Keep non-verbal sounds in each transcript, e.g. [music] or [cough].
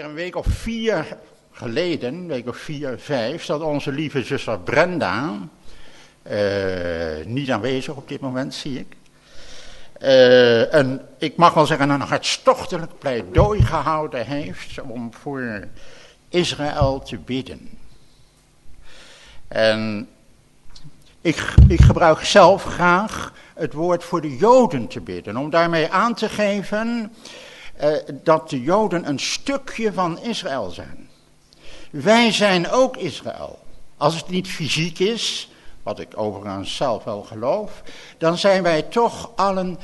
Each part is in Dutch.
een week of vier geleden, een week of vier, vijf, dat onze lieve zuster Brenda, uh, niet aanwezig op dit moment zie ik, uh, een, ik mag wel zeggen, een hartstochtelijk pleidooi gehouden heeft om voor Israël te bidden. En ik, ik gebruik zelf graag het woord voor de Joden te bidden, om daarmee aan te geven uh, dat de Joden een stukje van Israël zijn. Wij zijn ook Israël. Als het niet fysiek is, wat ik overigens zelf wel geloof, dan zijn wij toch allen,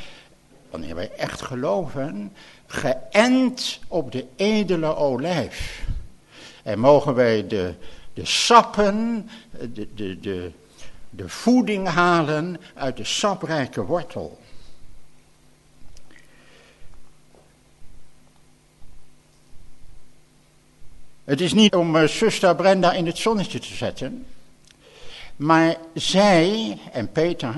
wanneer wij echt geloven, geënt op de edele olijf. En mogen wij de, de sappen, de, de, de, de voeding halen uit de saprijke wortel. Het is niet om uh, zuster Brenda in het zonnetje te zetten, maar zij en Peter,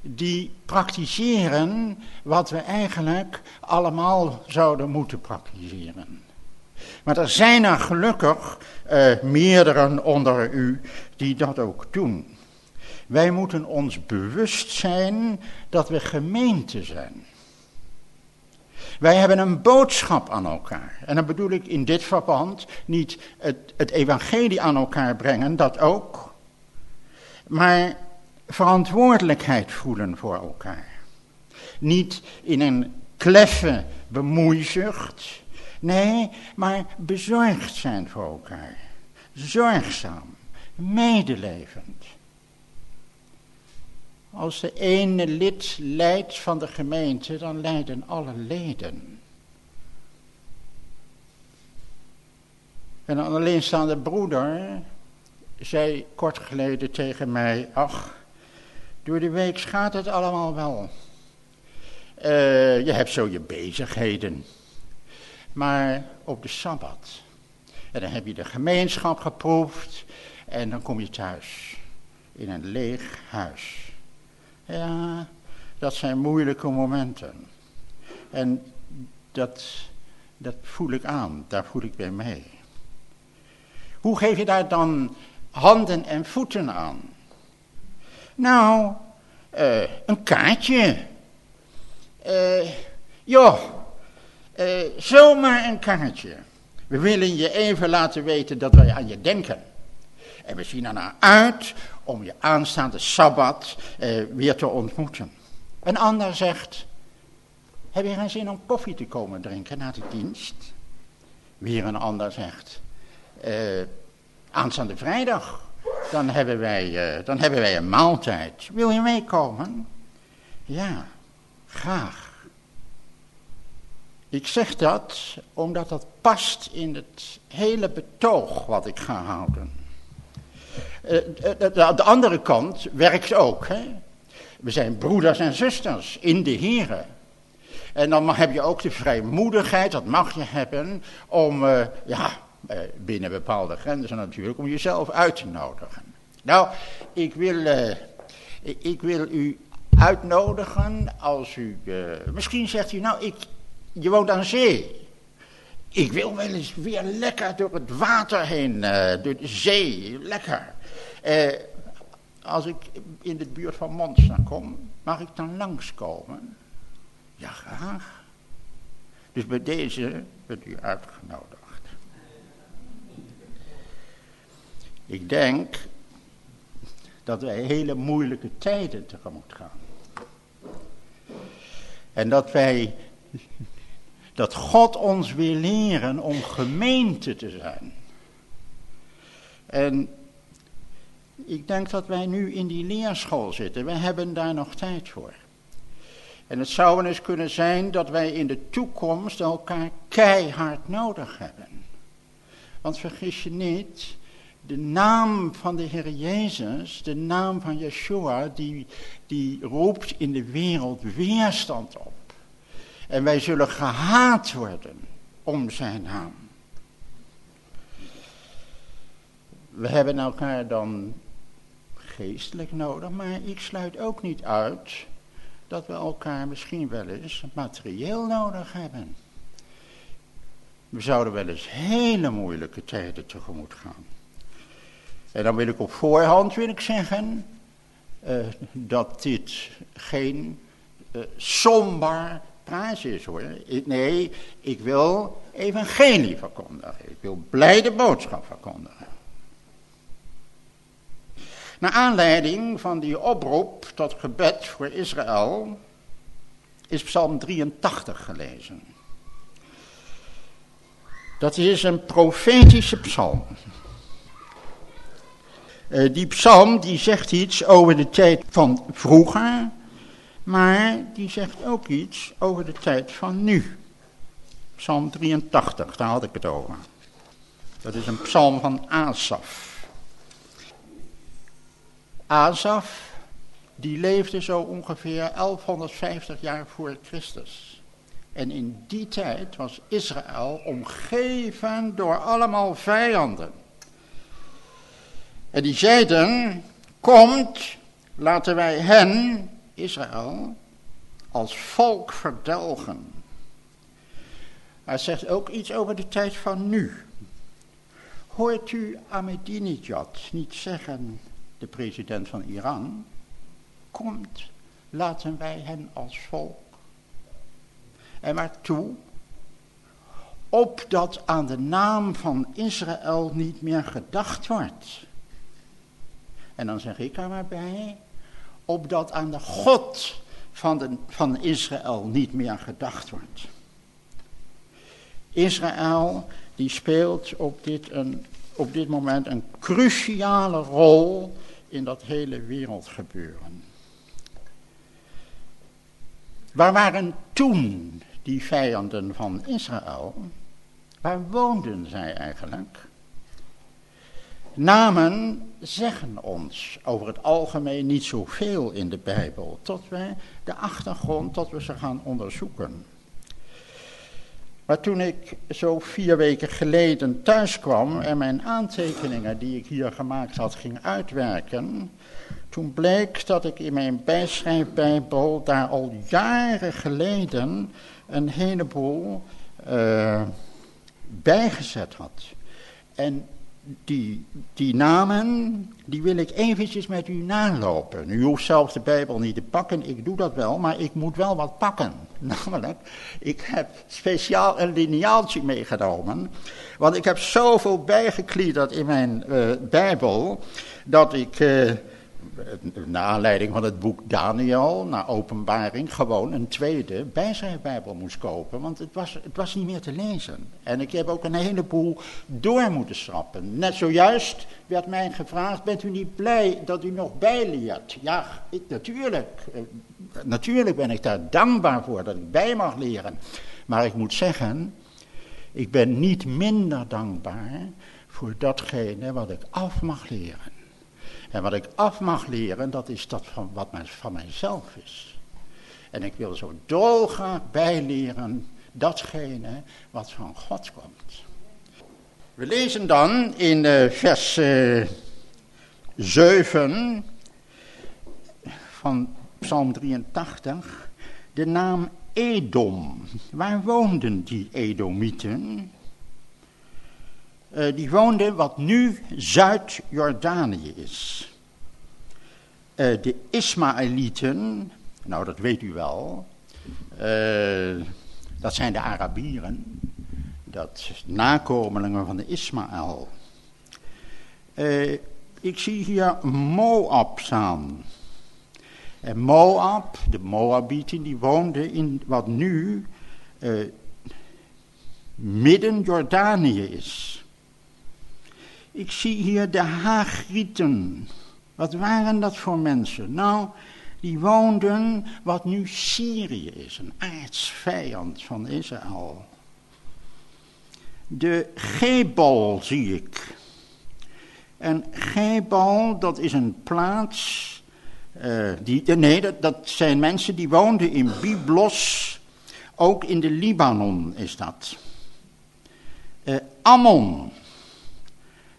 die praktiseren wat we eigenlijk allemaal zouden moeten praktiseren. Maar er zijn er gelukkig uh, meerdere onder u die dat ook doen. Wij moeten ons bewust zijn dat we gemeente zijn. Wij hebben een boodschap aan elkaar. En dan bedoel ik in dit verband niet het, het evangelie aan elkaar brengen, dat ook. Maar verantwoordelijkheid voelen voor elkaar. Niet in een kleffe bemoeizucht. Nee, maar bezorgd zijn voor elkaar. Zorgzaam, medelevend. Als de ene lid leidt van de gemeente, dan lijden alle leden. En een alleenstaande broeder zei kort geleden tegen mij, ach, door de week gaat het allemaal wel. Uh, je hebt zo je bezigheden. Maar op de Sabbat, en dan heb je de gemeenschap geproefd en dan kom je thuis in een leeg huis. Ja, dat zijn moeilijke momenten. En dat, dat voel ik aan, daar voel ik bij mee. Hoe geef je daar dan handen en voeten aan? Nou, uh, een kaartje. Uh, joh, uh, zomaar een kaartje. We willen je even laten weten dat wij aan je denken. En we zien ernaar uit om je aanstaande Sabbat eh, weer te ontmoeten. Een ander zegt, heb je geen zin om koffie te komen drinken na de dienst? Weer een ander zegt, eh, aanstaande vrijdag, dan hebben, wij, eh, dan hebben wij een maaltijd. Wil je meekomen? Ja, graag. Ik zeg dat omdat dat past in het hele betoog wat ik ga houden. Eh, de andere kant werkt ook. Hè? We zijn broeders en zusters in de Here. En dan heb je ook de vrijmoedigheid, dat mag je hebben, om, ja, eh, binnen bepaalde grenzen natuurlijk, om jezelf uit te nodigen. Nou, ik wil, ik wil u uitnodigen als u, misschien zegt u, nou, ik, je woont aan zee. Ik wil wel eens weer lekker door het water heen, door de zee, lekker. Eh, als ik in de buurt van Monster kom, mag ik dan langskomen? Ja, graag. Dus bij deze bent u uitgenodigd. Ik denk dat wij hele moeilijke tijden tegemoet gaan. En dat wij, dat God ons wil leren om gemeente te zijn. En ik denk dat wij nu in die leerschool zitten. We hebben daar nog tijd voor. En het zou wel eens kunnen zijn dat wij in de toekomst elkaar keihard nodig hebben. Want vergis je niet, de naam van de Heer Jezus, de naam van Yeshua, die, die roept in de wereld weerstand op. En wij zullen gehaat worden om zijn naam. We hebben elkaar dan geestelijk nodig, maar ik sluit ook niet uit dat we elkaar misschien wel eens materieel nodig hebben. we zouden wel eens hele moeilijke tijden tegemoet gaan. En dan wil ik op voorhand wil zeggen uh, dat dit geen uh, somber praatje is hoor. nee, ik wil evangelie verkondigen. Ik wil blijde boodschap verkondigen. Naar aanleiding van die oproep tot gebed voor Israël is Psalm 83 gelezen. Dat is een profetische psalm. Uh, die psalm die zegt iets over de tijd van vroeger, maar die zegt ook iets over de tijd van nu. Psalm 83, daar had ik het over. Dat is een psalm van Asaf. Asaf, die leefde zo ongeveer 1150 jaar voor Christus. En in die tijd was Israël omgeven door allemaal vijanden. En die zeiden, komt, laten wij hen, Israël, als volk verdelgen. Hij zegt ook iets over de tijd van nu. Hoort u Ahmadinejad niet zeggen, de president van Iran, komt, laten wij hen als volk. En waartoe? Opdat aan de naam van Israël niet meer gedacht wordt. En dan zeg ik er maar bij, opdat aan de God van, de, van Israël niet meer gedacht wordt. Israël die speelt op dit, een, op dit moment een cruciale rol in dat hele wereldgebeuren. Waar waren toen die vijanden van Israël? Waar woonden zij eigenlijk? Namen zeggen ons over het algemeen niet zoveel in de Bijbel, tot wij de achtergrond, tot we ze gaan onderzoeken. Maar toen ik zo vier weken geleden thuis kwam en mijn aantekeningen die ik hier gemaakt had ging uitwerken, toen bleek dat ik in mijn bijschrijfbijbel daar al jaren geleden een heleboel uh, bijgezet had. En die, die namen, die wil ik eventjes met u nalopen. U hoeft zelf de Bijbel niet te pakken, ik doe dat wel, maar ik moet wel wat pakken. [laughs] Namelijk, ik heb speciaal een lineaaltje meegenomen, want ik heb zoveel bijgekliederd in mijn uh, Bijbel, dat ik... Uh, naar aanleiding van het boek Daniel, naar openbaring, gewoon een tweede Bijbel moest kopen. Want het was, het was niet meer te lezen. En ik heb ook een heleboel door moeten schrappen. Net zojuist werd mij gevraagd, bent u niet blij dat u nog bijleert? Ja, natuurlijk. Eh, natuurlijk ben ik daar dankbaar voor dat ik bij mag leren. Maar ik moet zeggen, ik ben niet minder dankbaar voor datgene wat ik af mag leren. En wat ik af mag leren, dat is dat van wat van mijzelf is. En ik wil zo dolgraag bijleren datgene wat van God komt. We lezen dan in uh, vers uh, eh, 7 van Psalm 83 de naam Edom. Waar woonden die Edomieten? Uh, die woonden wat nu Zuid-Jordanië is. Uh, de Ismaëlieten, nou dat weet u wel, uh, dat zijn de Arabieren, dat nakomelingen van de Ismaël. ik zie hier Moab staan. En Moab, de Moabieten, die woonden in wat nu midden Jordanië is. Ik zie hier de Hagrieten. Wat waren dat voor mensen? Nou, die woonden wat nu Syrië is, een aardsvijand van Israël. De Gebal zie ik. En Gebal, dat is een plaats. Uh, die, nee, dat, dat, zijn mensen die woonden in Byblos. Ook in de Libanon is dat. Uh, Ammon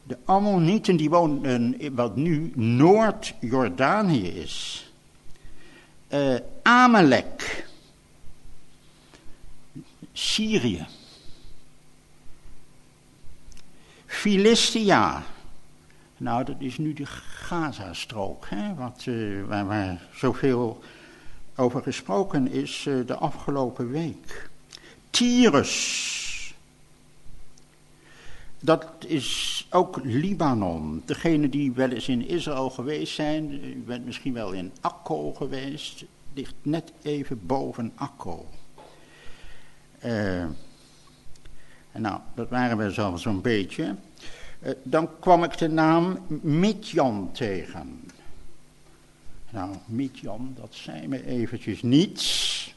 de Ammonieten die woonden in wat nu Noord-Jordanië is. Uh, Amalek. Syrië. Philistia. Nou, dat is nu de Gazastrook, hè, wat, uh, waar, zoveel over gesproken is uh, de afgelopen week. Tyrus. Dat is ook Libanon. Degene die wel eens in Israël geweest zijn, u bent misschien wel in Akko geweest, ligt net even boven Akko. Uh, nou, dat waren we zo zo'n beetje. Uh, dan kwam ik de naam Midjan tegen. Nou, Midjan, dat zei me eventjes niets.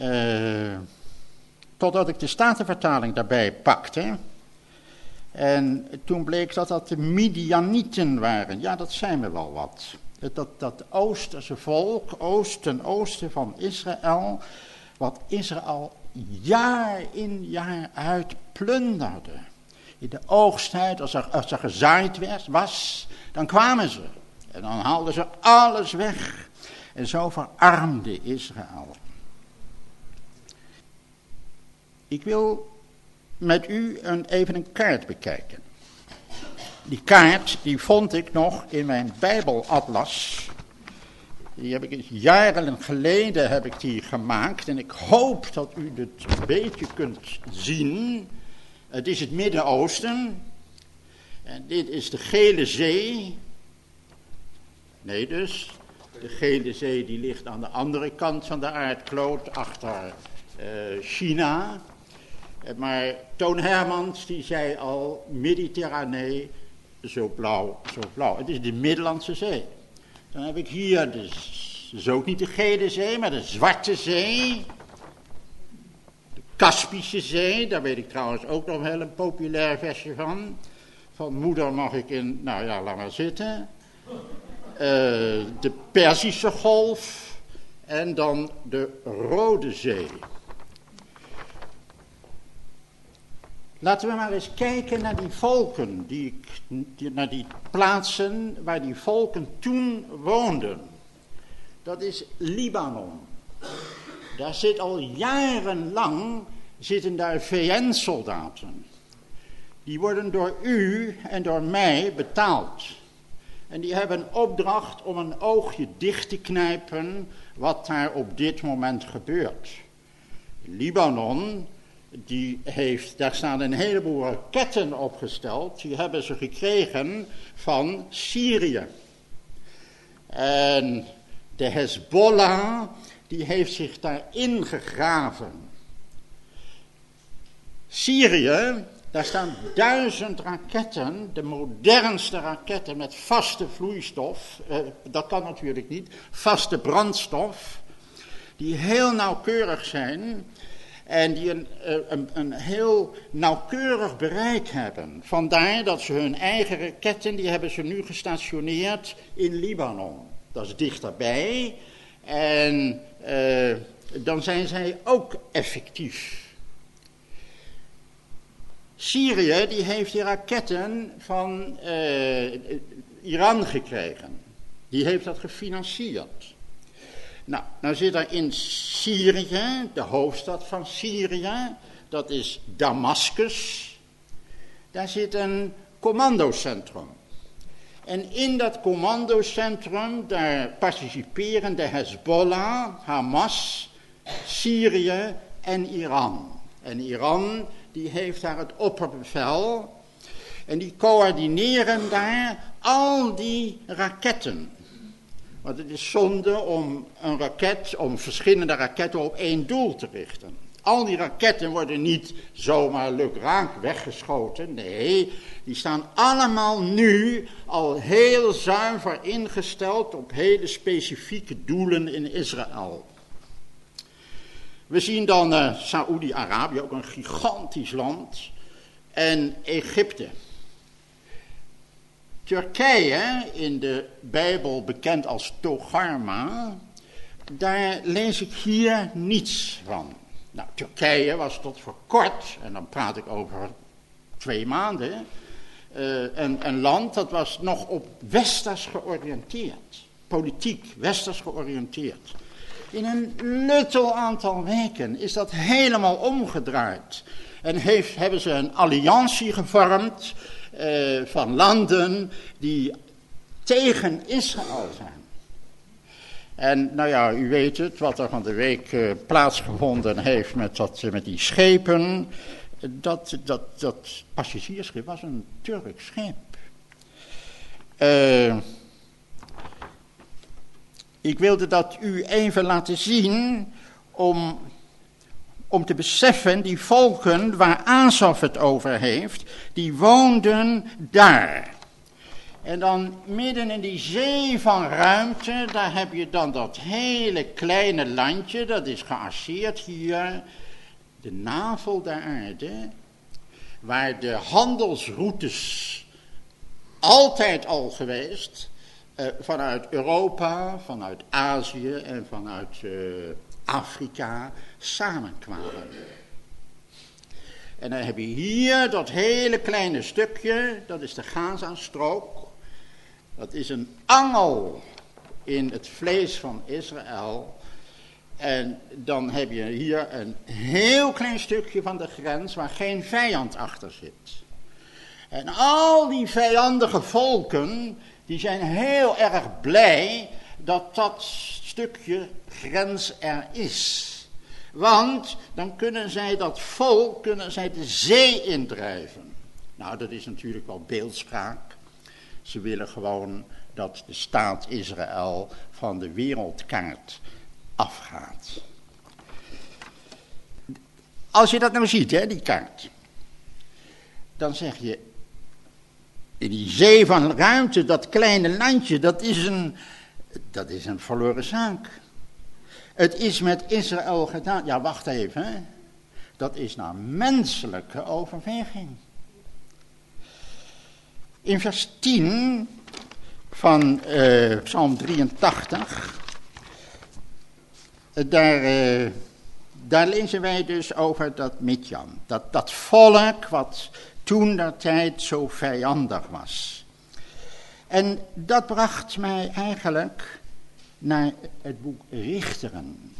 Uh, totdat ik de Statenvertaling daarbij pakte. En toen bleek dat dat de Midianieten waren. Ja, dat zijn me wel wat. Dat, dat Oosterse volk, oosten, oosten van Israël, wat Israël jaar in jaar uit plunderde. In de oogsttijd, als er, als er gezaaid werd, was, dan kwamen ze. En dan haalden ze alles weg. En zo verarmde Israël. Ik wil met u een, even een kaart bekijken. Die kaart die vond ik nog in mijn Bijbelatlas. Die heb ik jaren geleden heb ik die gemaakt en ik hoop dat u het een beetje kunt zien. Het is het Midden-Oosten. En dit is de Gele Zee. Nee dus, de Gele Zee die ligt aan de andere kant van de aardkloot achter uh, China. Eh, maar Toon Hermans die zei al, Mediterranee, zo blauw, zo blauw. Het is de Middellandse Zee. Dan heb ik hier, dus, ook niet de Gele Zee, maar de Zwarte Zee. De Kaspische Zee, daar weet ik trouwens ook nog wel een populair versje van. Van moeder mag ik in, nou ja, laat maar zitten. Uh, de Perzische Golf en dan de Rode Zee. Laten we maar eens kijken naar die volken, die, naar die plaatsen waar die volken toen woonden. Dat is Libanon. Daar zit al jarenlang zitten daar VN-soldaten. Die worden door u en door mij betaald. En die hebben opdracht om een oogje dicht te knijpen wat daar op dit moment gebeurt. Libanon die heeft, daar staan een heleboel raketten opgesteld. Die hebben ze gekregen van Syrië. En de Hezbollah, die heeft zich daar ingegraven. Syrië, daar staan duizend raketten, de modernste raketten met vaste vloeistof. Eh, dat kan natuurlijk niet, vaste brandstof. Die heel nauwkeurig zijn en die een, eh, een, een, heel nauwkeurig bereik hebben. Vandaar dat ze hun eigen raketten, die hebben ze nu gestationeerd in Libanon. Dat is dichterbij. En uh, dan zijn zij ook effectief. Syrië die heeft die raketten van uh, Iran gekregen. Die heeft dat gefinancierd. Nou, nou zit er in Syrië, de hoofdstad van Syrië, dat is Damascus. Daar zit een commandocentrum. En in dat commandocentrum, daar participeren de Hezbollah, Hamas, Syrië en Iran. En Iran, die heeft daar het opperbevel. En die coördineren daar al die raketten. Want het is zonde om een raket, om verschillende raketten op één doel te richten. Al die raketten worden niet zomaar lukraak weggeschoten. Nee, die staan allemaal nu al heel zuiver ingesteld op hele specifieke doelen in Israël. We zien dan uh, Saoedi-Arabië, ook een gigantisch land, en Egypte. Turkije, in de Bijbel bekend als Togarma, daar lees ik hier niets van. Nou, Turkije was tot voor kort, en dan praat ik over twee maanden, uh, een, een, land dat was nog op westers georiënteerd. Politiek, westers georiënteerd. In een luttel aantal weken is dat helemaal omgedraaid. En heeft, hebben ze een alliantie gevormd uh, van landen die tegen Israël zijn. En nou ja, u weet het, wat er van de week uh, plaatsgevonden heeft met, dat, met die schepen. Dat, dat, dat passagiersschip was een Turks schip. Ik wilde dat u even laten zien om, om te beseffen, die volken waar Azov het over heeft, die woonden daar. En dan midden in die zee van ruimte, daar heb je dan dat hele kleine landje, dat is geasseerd hier, de navel der aarde, waar de handelsroutes altijd al geweest, eh, vanuit Europa, vanuit Azië en vanuit uh, Afrika samenkwamen. En dan heb je hier dat hele kleine stukje, dat is de Gaza-strook. Dat is een angel in het vlees van Israël. En dan heb je hier een heel klein stukje van de grens waar geen vijand achter zit. En al die vijandige volken, die zijn heel erg blij dat dat stukje grens er is. Want dan kunnen zij dat volk, kunnen zij de zee indrijven. Nou, dat is natuurlijk wel beeldspraak. Ze willen gewoon dat de staat Israël van de wereldkaart afgaat. Als je dat nou ziet, hè, die kaart, dan zeg je, in die zee van ruimte, dat kleine landje, dat is een, dat is een verloren zaak. Het is met Israël gedaan. Ja, wacht even. Hè. Dat is naar menselijke overweging. In vers 10 van uh, Psalm 83, daar, uh, daar lezen wij dus over dat Midjan. Dat, dat volk wat toen dat tijd zo vijandig was. En dat bracht mij eigenlijk naar het boek Richteren.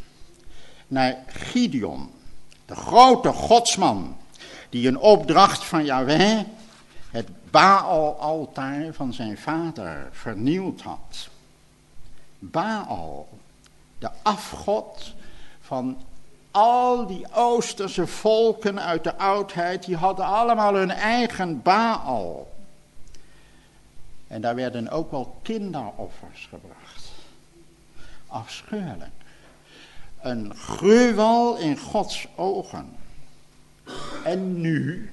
Naar Gideon, de grote godsman, die een opdracht van Yahweh, het Baal-altaar van zijn vader, vernield had. Baal, de afgod van al die Oosterse volken uit de oudheid, die hadden allemaal hun eigen Baal. En daar werden ook wel kinderoffers gebracht. Afschuwelijk. Een gruwel in Gods ogen. En nu,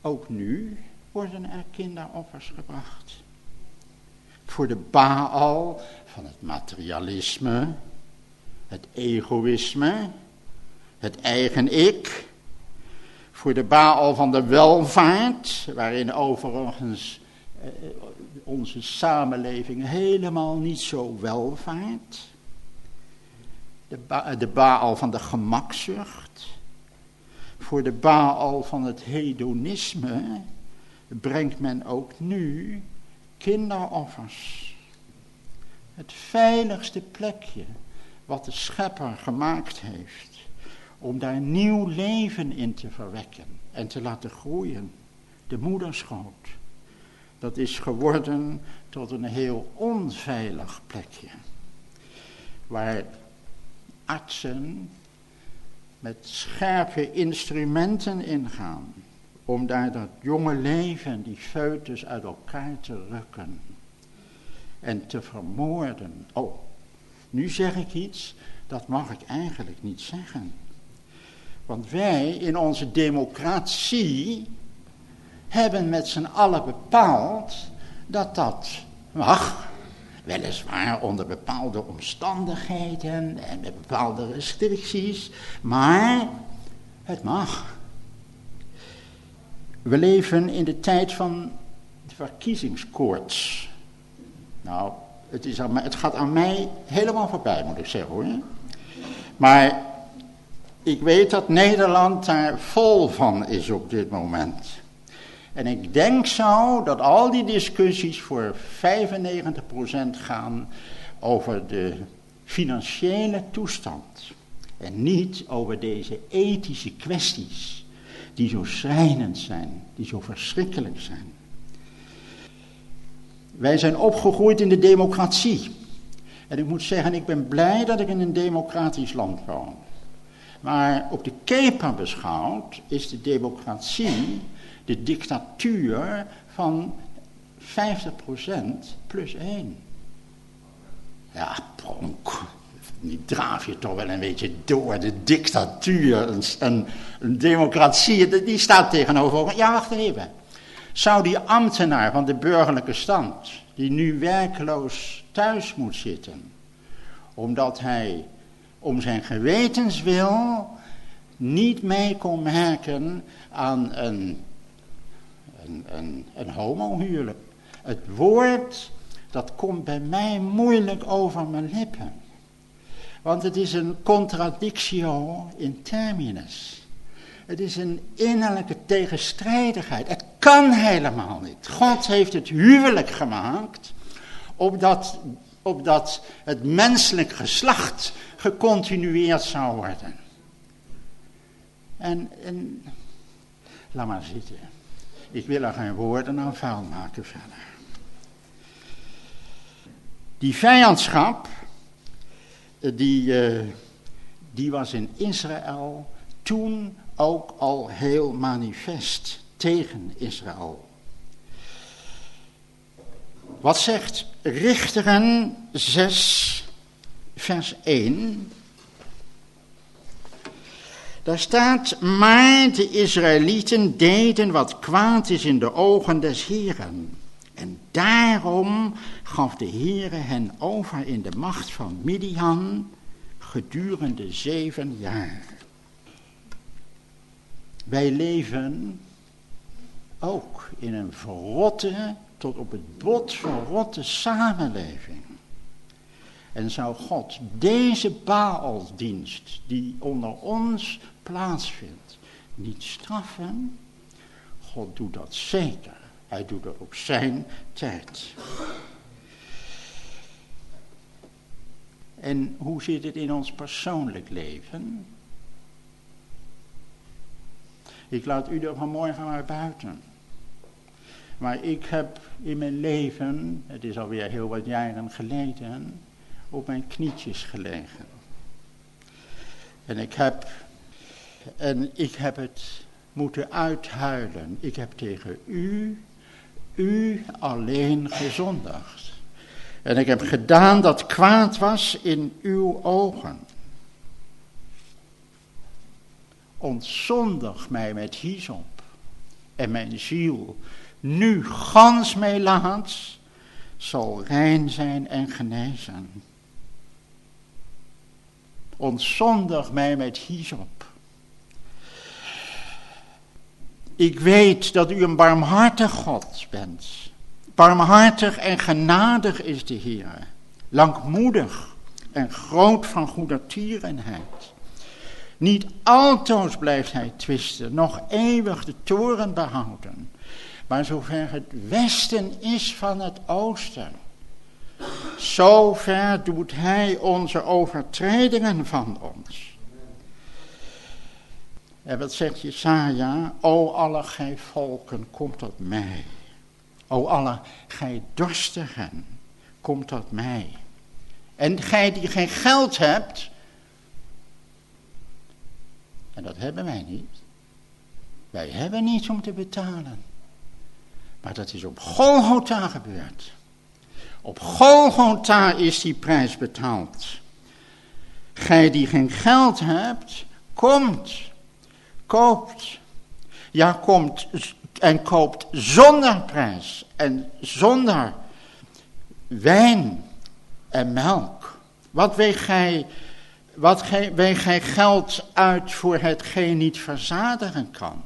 ook nu, worden er kinderoffers gebracht. Voor de Baal van het materialisme, het egoïsme, het eigen ik, voor de baal van de welvaart, waarin overigens eh, onze samenleving helemaal niet zo welvaart. De, ba de baal van de gemakzucht. Voor de baal van het hedonisme brengt men ook nu kinderoffers. Het veiligste plekje wat de schepper gemaakt heeft. Om daar nieuw leven in te verwekken en te laten groeien. De moederschoot. Dat is geworden tot een heel onveilig plekje. Waar artsen met scherpe instrumenten ingaan. Om daar dat jonge leven, die foetus uit elkaar te rukken. En te vermoorden. Oh, nu zeg ik iets, dat mag ik eigenlijk niet zeggen. Want wij in onze democratie hebben met z'n allen bepaald dat dat mag. Weliswaar onder bepaalde omstandigheden en met bepaalde restricties, maar het mag. We leven in de tijd van de verkiezingskoorts. Nou, het, is aan het gaat aan mij helemaal voorbij, moet ik zeggen hoor. Maar ik weet dat Nederland daar vol van is op dit moment. En ik denk zo dat al die discussies voor 95% gaan over de financiële toestand. En niet over deze ethische kwesties, die zo schrijnend zijn, die zo verschrikkelijk zijn. Wij zijn opgegroeid in de democratie. En ik moet zeggen, ik ben blij dat ik in een democratisch land woon. Maar op de keper beschouwd is de democratie de dictatuur van 50% plus 1. Ja, pronk. Die draaf je toch wel een beetje door. De dictatuur, een democratie, die staat tegenover. Ja, wacht even. Zou die ambtenaar van de burgerlijke stand, die nu werkloos thuis moet zitten, omdat hij om zijn gewetenswil niet mee kon merken aan een, een, een, een homohuwelijk. Het woord, dat komt bij mij moeilijk over mijn lippen. Want het is een contradictio in terminus. Het is een innerlijke tegenstrijdigheid. Het kan helemaal niet. God heeft het huwelijk gemaakt opdat, opdat het menselijk geslacht gecontinueerd zou worden. En, en laat maar zitten. Ik wil er geen woorden aan vuil maken verder. Die vijandschap, eh, die, uh, die was in Israël toen ook al heel manifest tegen Israël. Wat zegt Richteren 6, vers 1? Daar staat, maar de Israëlieten deden wat kwaad is in de ogen des Heren. En daarom gaf de Heere hen over in de macht van Midian gedurende zeven jaar. Wij leven ook in een verrotte, tot op het bot verrotte samenleving. En zou God deze Baaldienst die onder ons plaatsvindt, niet straffen? God doet dat zeker. Hij doet dat op zijn tijd. En hoe zit het in ons persoonlijk leven? Ik laat u er vanmorgen maar buiten. Maar ik heb in mijn leven, het is alweer heel wat jaren geleden, op mijn knietjes gelegen. En ik heb, en ik heb het moeten uithuilen. Ik heb tegen u, u alleen gezondigd. En ik heb gedaan dat kwaad was in uw ogen. Ontzondig mij met hyssop en mijn ziel nu gans laat, zal rein zijn en genezen. Ontzondig mij met hyssop. Ik weet dat u een barmhartig God bent. Barmhartig en genadig is de Heer. Langmoedig en groot van goedertierenheid. Niet altoos blijft hij twisten, nog eeuwig de toren behouden. Maar zover het westen is van het oosten, zover doet hij onze overtredingen van ons. En wat zegt Jesaja? O alle gij volken, kom tot mij. O alle gij dorstigen, kom tot mij. En gij die geen geld hebt, en dat hebben wij niet. Wij hebben niets om te betalen. Maar dat is op Golgotha gebeurd. Op Golgotha is die prijs betaald. Gij die geen geld hebt, komt, koopt. Ja, komt en koopt zonder prijs en zonder wijn en melk. Wat weegt gij, wat weegt gij geld uit voor hetgeen niet verzadigen kan?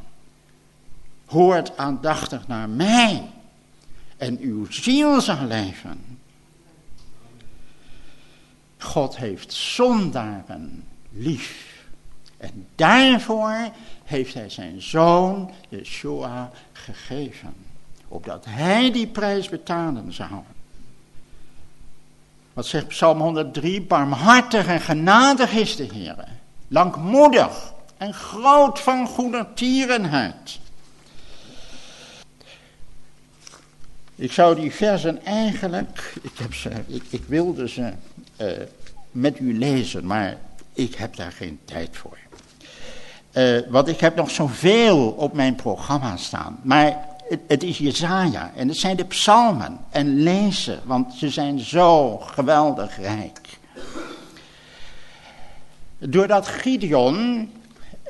Hoort aandachtig naar mij en uw ziel zal leven. God heeft zondaren lief. En daarvoor heeft hij zijn zoon Yeshua gegeven. Opdat hij die prijs betalen zou. Wat zegt Psalm 103? Barmhartig en genadig is de Heer. langmoedig en groot van goedertierenheid. Ik zou die versen eigenlijk, ik, heb ze, ik, ik wilde ze uh, met u lezen, maar ik heb daar geen tijd voor. Uh, want ik heb nog zoveel op mijn programma staan. Maar het, het, is Jezaja en het zijn de psalmen. En lezen, want ze zijn zo geweldig rijk. Doordat Gideon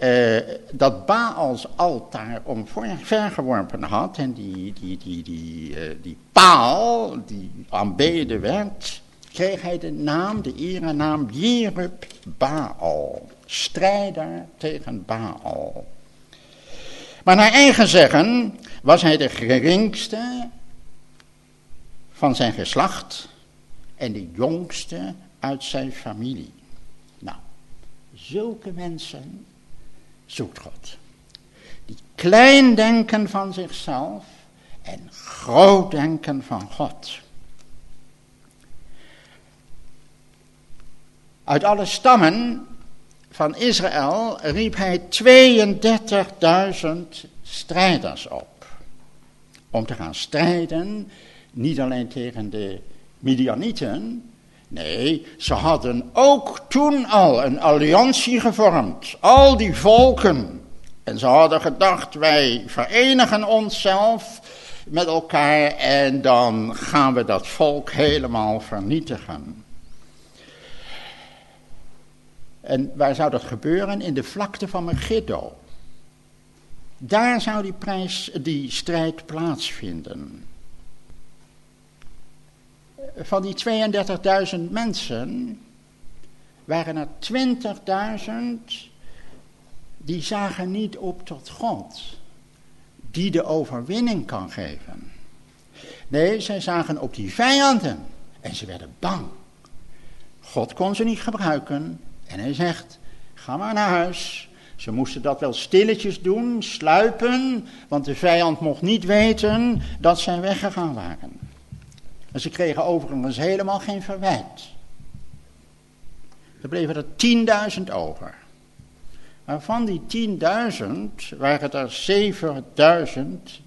uh, dat Baals altaar omvergeworpen had en die, die, die, die, uh, die paal die aanbeden werd, kreeg hij de naam, de erenaam Jerub Baal, strijder tegen Baal. Maar naar eigen zeggen was hij de geringste van zijn geslacht en de jongste uit zijn familie. Nou, zulke mensen zoekt God. Die klein denken van zichzelf en groot denken van God. Uit alle stammen van Israël riep hij 32.000 strijders op. Om te gaan strijden, niet alleen tegen de Midianieten, Nee, ze hadden ook toen al een alliantie gevormd. Al die volken. En ze hadden gedacht, wij verenigen onszelf met elkaar en dan gaan we dat volk helemaal vernietigen. En waar zou dat gebeuren? In de vlakte van Megiddo. Daar zou die, prijs, die strijd plaatsvinden van die 32.000 mensen waren er 20.000 die zagen niet op tot God, die de overwinning kan geven. Nee, zij zagen op die vijanden en ze werden bang. God kon ze niet gebruiken en hij zegt, ga maar naar huis. Ze moesten dat wel stilletjes doen, sluipen, want de vijand mocht niet weten dat zij weggegaan waren. En ze kregen overigens helemaal geen verwijt. Er bleven er 10.000 over. Maar van die 10.000 waren er 7.000,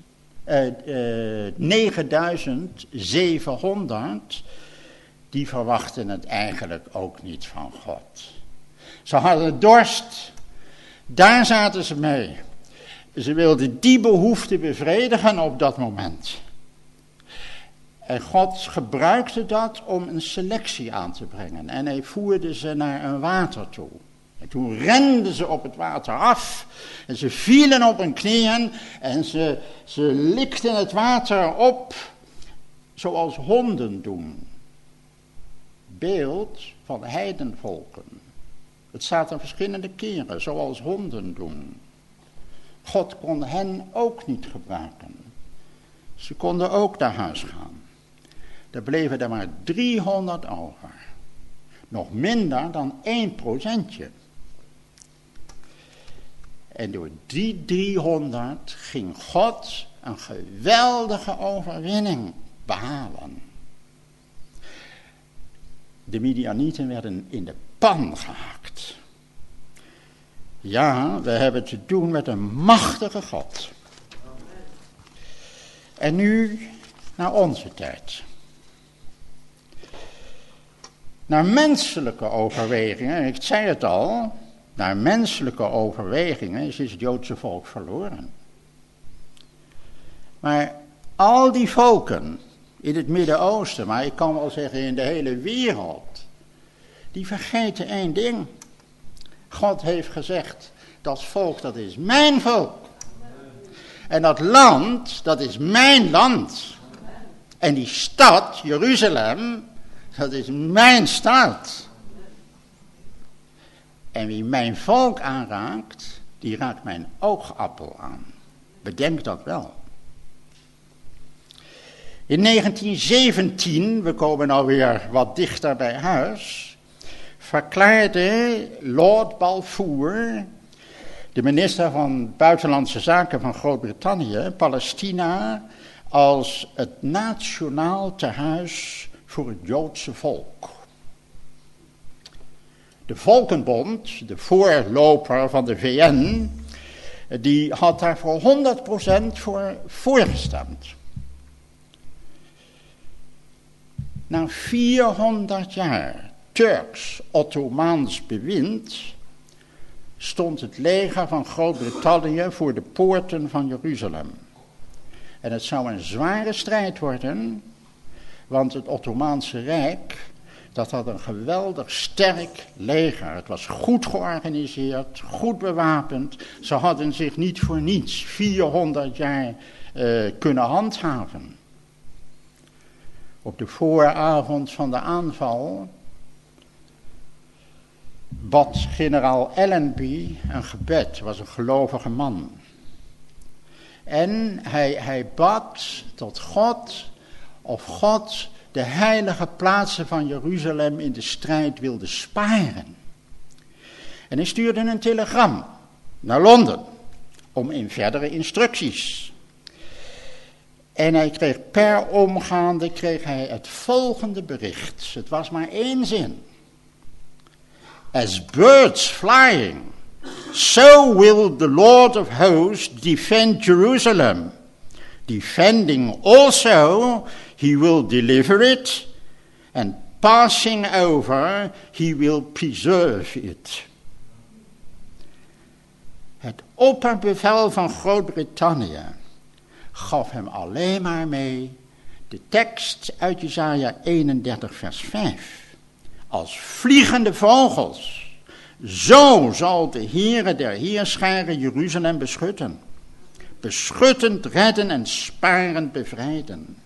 eh, eh, 9.700 die verwachten het eigenlijk ook niet van God. Ze hadden dorst, daar zaten ze mee. Ze wilden die behoefte bevredigen op dat moment. En God gebruikte dat om een selectie aan te brengen. En hij voerde ze naar een water toe. En toen renden ze op het water af. En ze vielen op hun knieën. En ze, ze likten het water op. Zoals honden doen. Beeld van heidenvolken. Het staat er verschillende keren. Zoals honden doen. God kon hen ook niet gebruiken. Ze konden ook naar huis gaan. Er bleven er maar 300 over. Nog minder dan 1 procentje. En door die 300 ging God een geweldige overwinning behalen. De Midianieten werden in de pan gehakt. Ja, we hebben te doen met een machtige God. En nu naar onze tijd. Naar menselijke overwegingen, ik zei het al, naar menselijke overwegingen is het Joodse volk verloren. Maar al die volken in het Midden-Oosten, maar ik kan wel zeggen in de hele wereld, die vergeten één ding. God heeft gezegd, dat volk dat is mijn volk. En dat land, dat is mijn land. En die stad, Jeruzalem, dat is mijn staat. En wie mijn volk aanraakt, die raakt mijn oogappel aan. Bedenk dat wel. In 1917, we komen alweer wat dichter bij huis, verklaarde Lord Balfour, de minister van Buitenlandse Zaken van Groot-Brittannië, Palestina als het nationaal tehuis voor het Joodse volk. De Volkenbond, de voorloper van de VN, die had daar voor 100% voor voorgestemd. Na 400 jaar Turks-Ottomaans bewind stond het leger van Groot-Brittannië voor de poorten van Jeruzalem. En het zou een zware strijd worden, want het Ottomaanse Rijk, dat had een geweldig sterk leger. Het was goed georganiseerd, goed bewapend. Ze hadden zich niet voor niets 400 jaar uh, kunnen handhaven. Op de vooravond van de aanval bad generaal Allenby een gebed, was een gelovige man. En hij, hij bad tot God of God de heilige plaatsen van Jeruzalem in de strijd wilde sparen. En hij stuurde een telegram naar Londen om in verdere instructies. En hij kreeg per omgaande kreeg hij het volgende bericht. Het was maar één zin. As birds flying, so will the Lord of hosts defend Jerusalem. Defending also, he will deliver it, and passing over, he will preserve it. Het opperbevel van Groot-Brittannië gaf hem alleen maar mee de tekst uit Jesaja 31 vers 5 als vliegende vogels. Zo zal de Heere der Heerscharen Jeruzalem beschutten. Beschuttend redden en sparend bevrijden.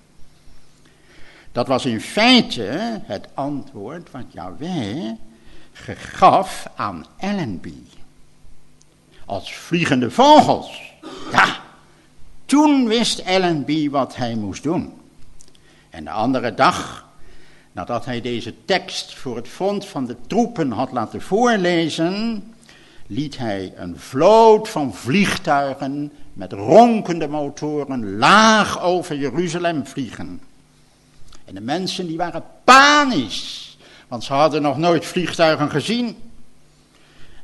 Dat was in feite het antwoord wat Yahweh gaf aan Allenby. Als vliegende vogels. Ja, toen wist Allenby wat hij moest doen. En de andere dag Nadat hij deze tekst voor het front van de troepen had laten voorlezen, liet hij een vloot van vliegtuigen met ronkende motoren laag over Jeruzalem vliegen. En de mensen die waren panisch, want ze hadden nog nooit vliegtuigen gezien.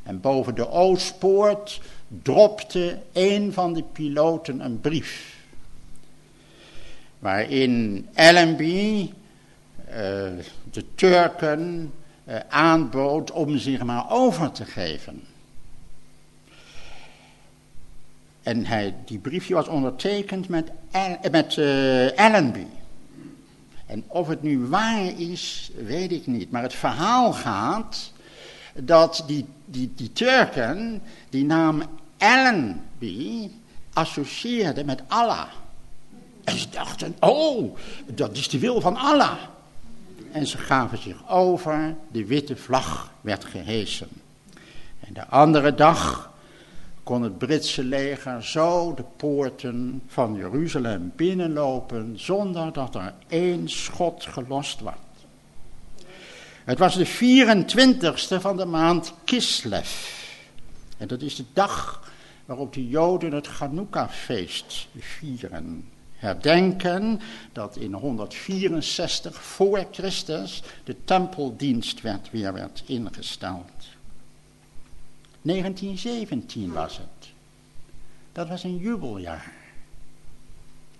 En boven de Oostpoort dropte een van de piloten een brief. Waarin Allenby eh, de Turken uh, aanbood om zich maar over te geven. En hij, die briefje was ondertekend met, met uh, Allenby. En of het nu waar is, weet ik niet. Maar het verhaal gaat dat die, die, die Turken die naam Allenby associeerden met Allah. En ze dachten, oh, dat is de wil van Allah en ze gaven zich over, de witte vlag werd gehesen. En de andere dag kon het Britse leger zo de poorten van Jeruzalem binnenlopen zonder dat er één schot gelost werd. Het was de 24ste van de maand Kislev. En dat is de dag waarop de Joden het Chanukka-feest vieren herdenken dat in 164 voor Christus de tempeldienst werd, weer werd ingesteld. 1917 was het. Dat was een jubeljaar.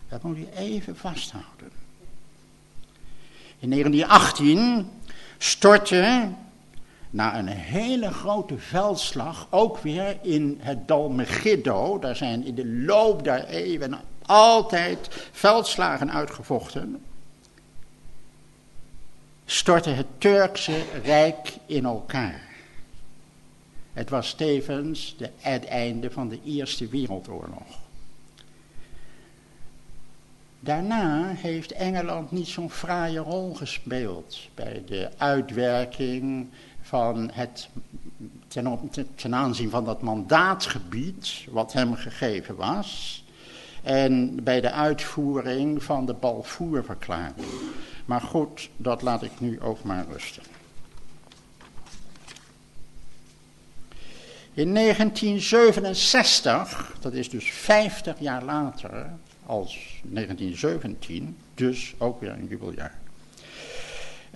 Dat moet je even vasthouden. In 1918 stortte na een hele grote veldslag, ook weer in het dal Megiddo, daar zijn in de loop der eeuwen altijd veldslagen uitgevochten, stortte het Turkse Rijk in elkaar. Het was tevens de, het einde van de Eerste Wereldoorlog. Daarna heeft Engeland niet zo'n fraaie rol gespeeld bij de uitwerking van het ten, aanzien van dat mandaatgebied wat hem gegeven was en bij de uitvoering van de Balfourverklaring. Maar goed, dat laat ik nu ook maar rusten. In 1967, dat is dus 50 jaar later als 1917, dus ook weer een jubeljaar,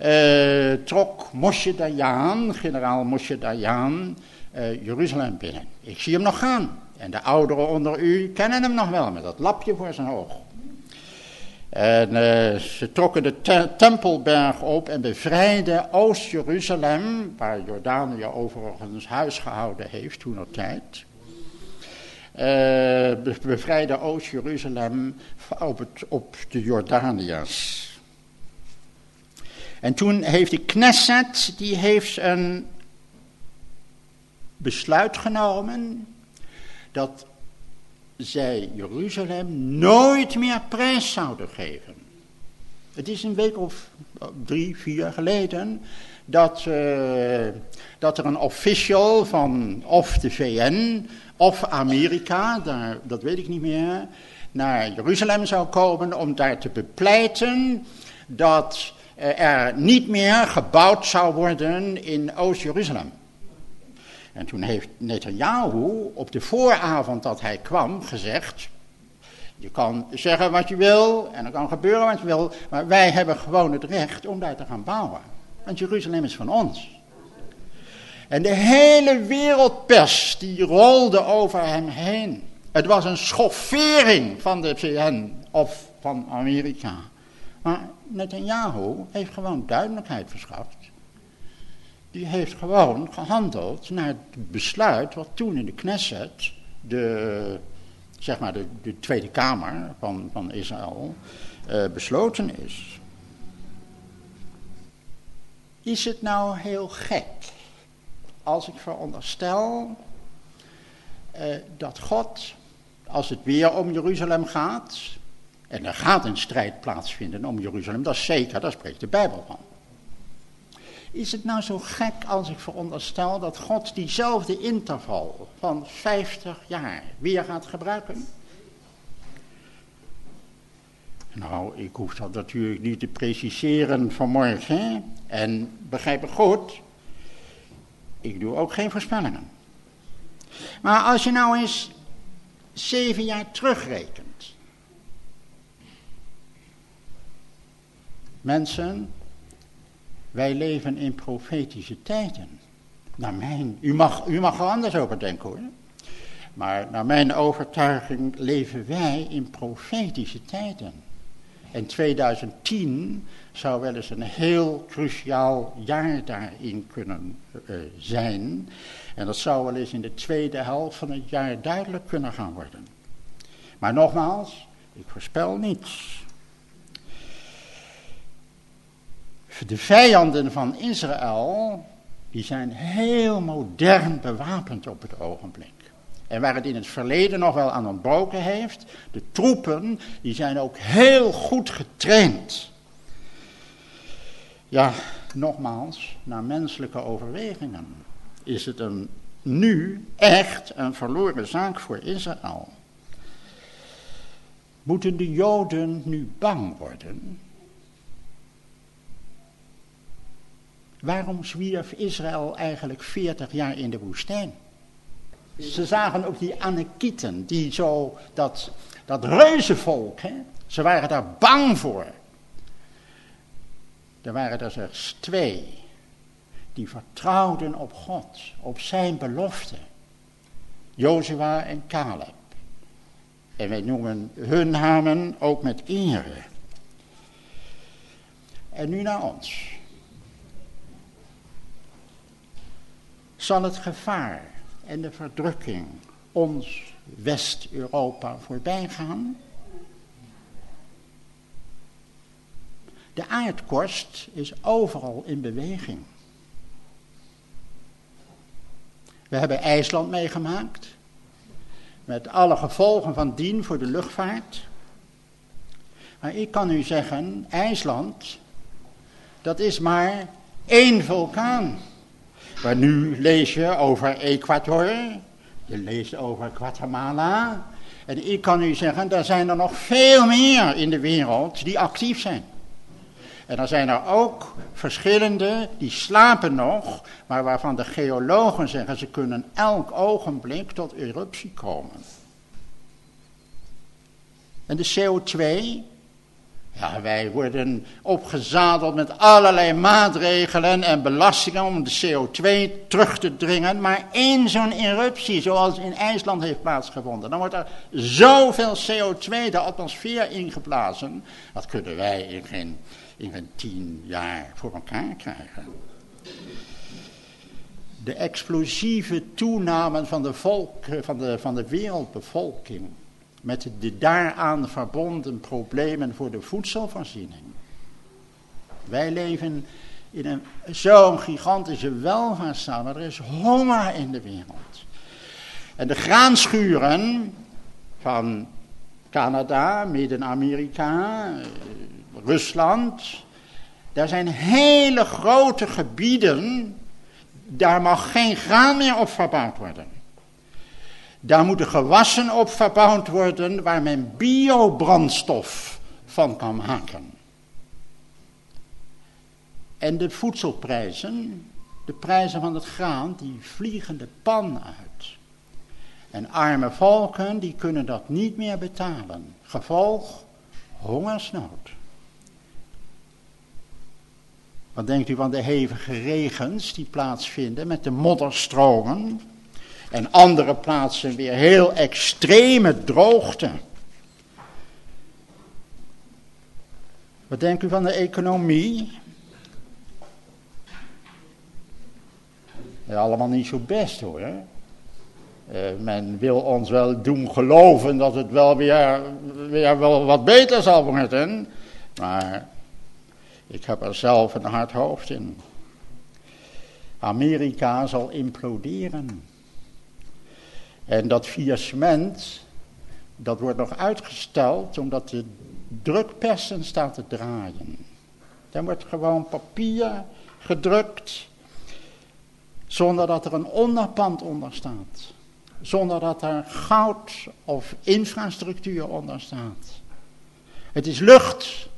uh, trok Moshe Dayan, generaal Moshe Dayan, uh, Jeruzalem binnen. Ik zie hem nog gaan. En de ouderen onder u kennen hem nog wel met dat lapje voor zijn oog. En uh, ze trokken de te Tempelberg op en bevrijden Oost-Jeruzalem, waar Jordanië overigens huis gehouden heeft toen op tijd. Uh, bevrijden Oost-Jeruzalem op, op de Jordaniërs. En toen heeft de Knesset, die heeft een besluit genomen dat zij Jeruzalem nooit meer prijs zouden geven. Het is een week of drie, vier geleden dat, uh, dat er een official van of de VN of Amerika, daar, dat weet ik niet meer, naar Jeruzalem zou komen om daar te bepleiten dat er niet meer gebouwd zou worden in Oost-Jeruzalem. En toen heeft Netanyahu op de vooravond dat hij kwam gezegd, je kan zeggen wat je wil en er kan gebeuren wat je wil, maar wij hebben gewoon het recht om daar te gaan bouwen. Want Jeruzalem is van ons. En de hele wereldpers die rolde over hem heen. Het was een schoffering van de VN of van Amerika. Maar Netanyahu heeft gewoon duidelijkheid verschaft. Die heeft gewoon gehandeld naar het besluit wat toen in de Knesset, de, zeg maar de, de Tweede Kamer van, van Israël, uh, besloten is. Is het nou heel gek als ik veronderstel uh, dat God, als het weer om Jeruzalem gaat, en er gaat een strijd plaatsvinden om Jeruzalem, dat is zeker, daar spreekt de Bijbel van. Is het nou zo gek als ik veronderstel dat God diezelfde interval van 50 jaar weer gaat gebruiken? Nou, ik hoef dat natuurlijk niet te preciseren vanmorgen. En begrijp het goed, ik doe ook geen voorspellingen. Maar als je nou eens zeven jaar terugrekent. Mensen, wij leven in profetische tijden. Naar mijn, u, mag, u mag er anders over denken hoor. Maar naar mijn overtuiging leven wij in profetische tijden. En 2010 zou wel eens een heel cruciaal jaar daarin kunnen uh, zijn. En dat zou wel eens in de tweede helft van het jaar duidelijk kunnen gaan worden. Maar nogmaals, ik voorspel niets. De vijanden van Israël, die zijn heel modern bewapend op het ogenblik. En waar het in het verleden nog wel aan ontbroken heeft, de troepen, die zijn ook heel goed getraind. Ja, nogmaals, naar menselijke overwegingen is het een, nu echt een verloren zaak voor Israël. Moeten de Joden nu bang worden? Waarom zwierf Israël eigenlijk 40 jaar in de woestijn? Ze zagen ook die Anakieten, die zo, dat, dat reuzenvolk, hè? ze waren daar bang voor. Er waren er slechts twee die vertrouwden op God, op zijn belofte. Jozua en Caleb. En wij noemen hun namen ook met ere. En nu naar ons. Zal het gevaar en de verdrukking ons West-Europa voorbij gaan? De aardkorst is overal in beweging. We hebben IJsland meegemaakt, met alle gevolgen van dien voor de luchtvaart. Maar ik kan u zeggen, IJsland, dat is maar één vulkaan. Maar nu lees je over Ecuador, je leest over Guatemala. En ik kan u zeggen, er zijn er nog veel meer in de wereld die actief zijn. En dan zijn er ook verschillende die slapen nog, maar waarvan de geologen zeggen ze kunnen elk ogenblik tot eruptie komen. En de CO2, Ja, wij worden opgezadeld met allerlei maatregelen en belastingen om de CO2 terug te dringen. Maar één zo'n eruptie, zoals in IJsland heeft plaatsgevonden, dan wordt er zoveel CO2 de atmosfeer ingeblazen. Dat kunnen wij in geen, in geen tien jaar voor elkaar krijgen. De explosieve toename van de, volk, van de, van de wereldbevolking met de daaraan verbonden problemen voor de voedselvoorziening. Wij leven in een zo'n gigantische welvaartsstaat, maar er is honger in de wereld. En de graanschuren van Canada, Midden-Amerika, Rusland, daar zijn hele grote gebieden, daar mag geen graan meer op verbouwd worden. Daar moeten gewassen op verbouwd worden waar men biobrandstof van kan maken. En de voedselprijzen, de prijzen van het graan, die vliegen de pan uit. En arme volken, die kunnen dat niet meer betalen. Gevolg, hongersnood. Wat denkt u van de hevige regens die plaatsvinden met de modderstromen? En andere plaatsen weer heel extreme droogte. Wat denkt u van de economie? Ja, allemaal niet zo best hoor. Uh, men wil ons wel doen geloven dat het wel weer, weer wel wat beter zal worden. Maar ik heb er zelf een hard hoofd in. Amerika zal imploderen. En dat faillissement, dat wordt nog uitgesteld omdat de drukpersen staan te draaien. Dan wordt gewoon papier gedrukt zonder dat er een onderpand onder staat. Zonder dat er goud of infrastructuur onder staat. Het is lucht.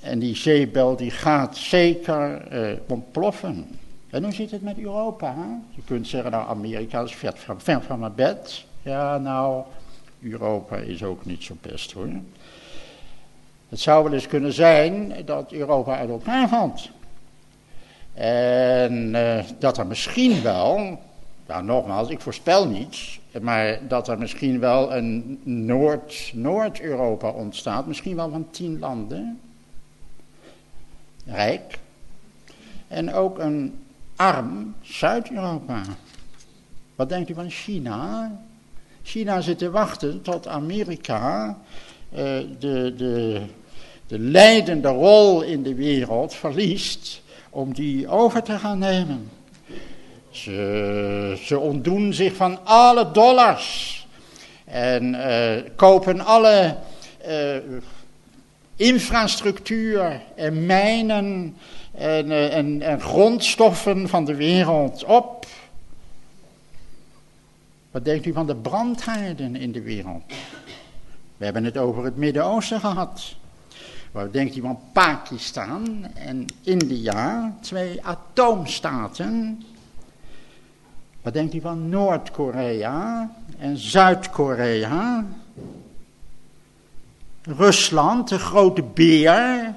En die zeebel die gaat zeker eh, ontploffen. En hoe zit het met Europa? Je kunt zeggen, nou Amerika is ver van, ver van mijn bed. Ja, nou, Europa is ook niet zo best hoor. Het zou wel eens kunnen zijn dat Europa uit elkaar valt. En uh, dat er misschien wel, nou nogmaals, ik voorspel niets, maar dat er misschien wel een Noord-Noord-Europa ontstaat, misschien wel van tien landen, rijk, en ook een arm Zuid-Europa. Wat denkt u van China? China zit te wachten tot Amerika uh, de, de, de leidende rol in de wereld verliest om die over te gaan nemen. Ze, ze ontdoen zich van alle dollars en uh, kopen alle uh, infrastructuur en mijnen en, eh, en, en grondstoffen van de wereld op. Wat denkt u van de brandhaarden in de wereld? We hebben het over het Midden-Oosten gehad. Wat denkt u van Pakistan en India, twee atoomstaten? Wat denkt u van Noord-Korea en Zuid-Korea? Rusland, de grote beer,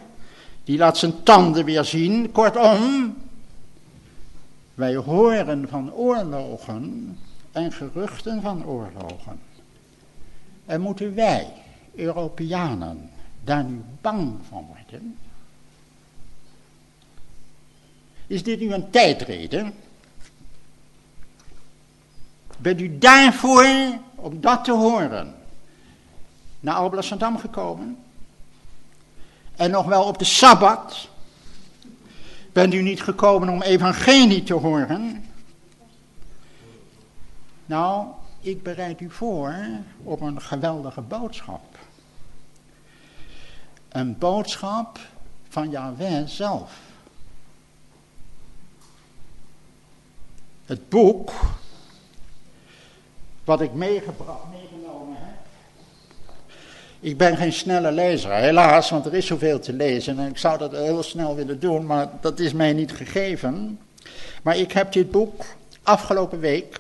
die laat zijn tanden weer zien. Kortom, wij horen van oorlogen en geruchten van oorlogen. En moeten wij, Europeanen, daar nu bang van worden? Is dit nu een tijdreden? Bent u daarvoor, om dat te horen, naar Alblasserdam gekomen? En nog wel op de Sabbat. Bent u niet gekomen om evangelie te horen? Nou, ik bereid u voor op een geweldige boodschap. Een boodschap van Yahweh zelf. Het boek wat ik meegebracht, meegenomen ik ben geen snelle lezer, helaas, want er is zoveel te lezen en ik zou dat heel snel willen doen, maar dat is mij niet gegeven. Maar ik heb dit boek afgelopen week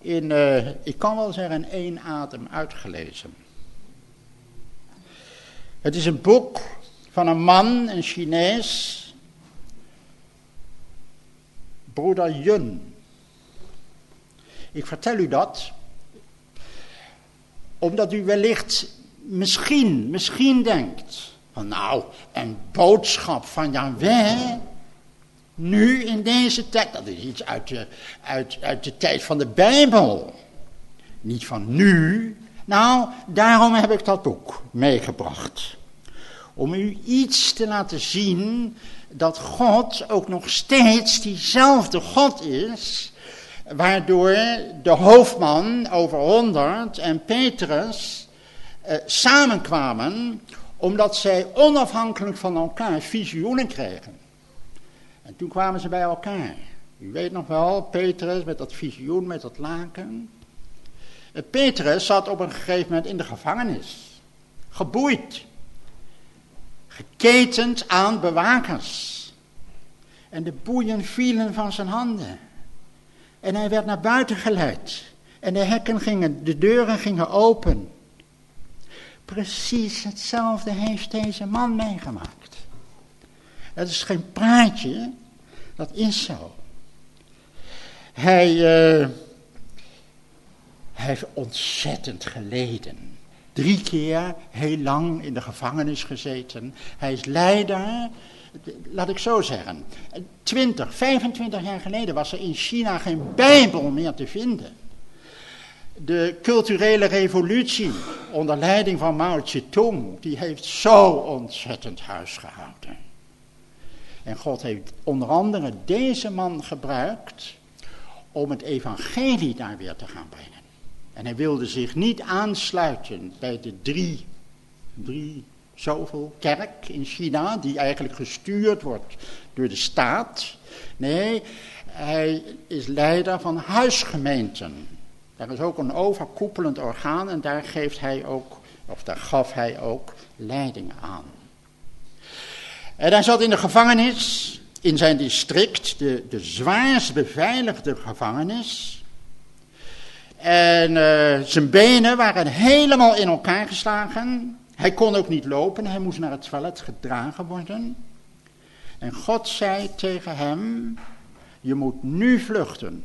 in, uh, ik kan wel zeggen, in één adem uitgelezen. Het is een boek van een man, een Chinees, broeder Yun. Ik vertel u dat omdat u wellicht misschien, misschien denkt van nou, een boodschap van Yahweh, nu in deze tijd, dat is iets uit de, uit, uit de tijd van de Bijbel, niet van nu. Nou, daarom heb ik dat boek meegebracht. Om u iets te laten zien dat God ook nog steeds diezelfde God is, waardoor de hoofdman over honderd en Petrus eh, samenkwamen, omdat zij onafhankelijk van elkaar visioenen kregen. En toen kwamen ze bij elkaar. U weet nog wel, Petrus met dat visioen, met dat laken. Eh, Petrus zat op een gegeven moment in de gevangenis, geboeid geketend aan bewakers. En de boeien vielen van zijn handen. En hij werd naar buiten geleid. En de hekken gingen, de deuren gingen open. Precies hetzelfde heeft deze man meegemaakt. Het is geen praatje, dat is zo. Hij, uh, hij heeft ontzettend geleden. Drie keer heel lang in de gevangenis gezeten. Hij is leider, laat ik zo zeggen. 20, 25 jaar geleden was er in China geen Bijbel meer te vinden. De culturele revolutie onder leiding van Mao Zedong, die heeft zo ontzettend huis gehouden. En God heeft onder andere deze man gebruikt om het evangelie daar weer te gaan brengen. En hij wilde zich niet aansluiten bij de drie, drie zoveel kerk in China, die eigenlijk gestuurd wordt door de staat. Nee, hij is leider van huisgemeenten. Daar is ook een overkoepelend orgaan en daar geeft hij ook, of daar gaf hij ook leiding aan. En hij zat in de gevangenis in zijn district, de, de zwaarst beveiligde gevangenis. En uh, zijn benen waren helemaal in elkaar geslagen. Hij kon ook niet lopen, hij moest naar het toilet gedragen worden. En God zei tegen hem, je moet nu vluchten.